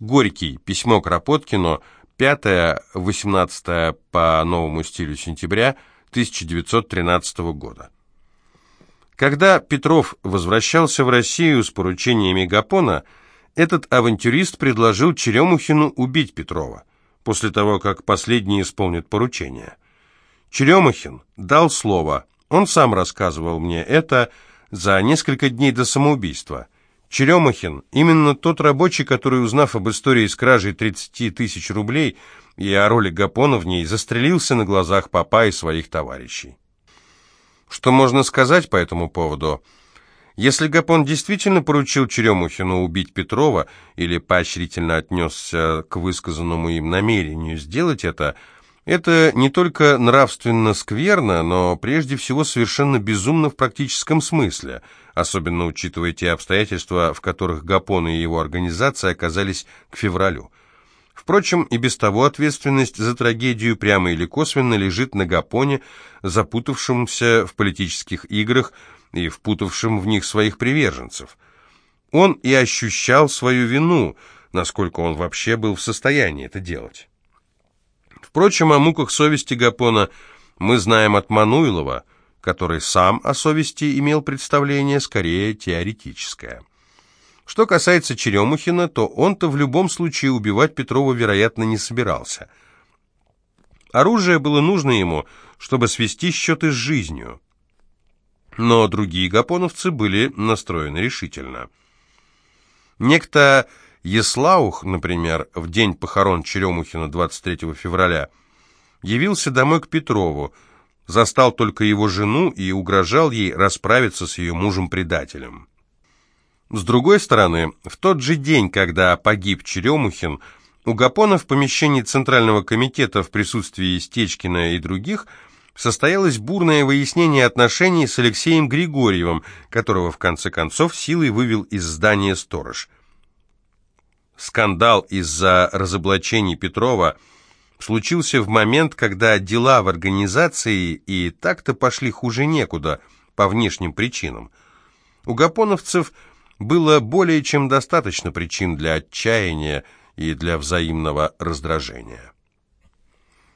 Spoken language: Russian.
Горький. Письмо Кропоткину. 5-18 по новому стилю сентября 1913 года. Когда Петров возвращался в Россию с поручениями Гапона, этот авантюрист предложил Черемухину убить Петрова, после того, как последний исполнит поручение. Черемухин дал слово, он сам рассказывал мне это за несколько дней до самоубийства. Черемухин, именно тот рабочий, который, узнав об истории с кражей 30 тысяч рублей и о роли Гапона в ней, застрелился на глазах папа и своих товарищей. Что можно сказать по этому поводу? Если Гапон действительно поручил Черемухину убить Петрова или поощрительно отнесся к высказанному им намерению сделать это, это не только нравственно скверно, но прежде всего совершенно безумно в практическом смысле, особенно учитывая те обстоятельства, в которых Гапон и его организация оказались к февралю. Впрочем, и без того ответственность за трагедию прямо или косвенно лежит на Гапоне, запутавшемся в политических играх и впутавшем в них своих приверженцев. Он и ощущал свою вину, насколько он вообще был в состоянии это делать. Впрочем, о муках совести Гапона мы знаем от Мануилова, который сам о совести имел представление скорее теоретическое. Что касается Черемухина, то он-то в любом случае убивать Петрова, вероятно, не собирался. Оружие было нужно ему, чтобы свести счеты с жизнью. Но другие гапоновцы были настроены решительно. Некто Еслаух, например, в день похорон Черемухина 23 февраля, явился домой к Петрову, застал только его жену и угрожал ей расправиться с ее мужем-предателем. С другой стороны, в тот же день, когда погиб Черемухин, у Гапона в помещении Центрального комитета в присутствии Стечкина и других состоялось бурное выяснение отношений с Алексеем Григорьевым, которого в конце концов силой вывел из здания сторож. Скандал из-за разоблачений Петрова случился в момент, когда дела в организации и так-то пошли хуже некуда по внешним причинам. У гапоновцев – было более чем достаточно причин для отчаяния и для взаимного раздражения.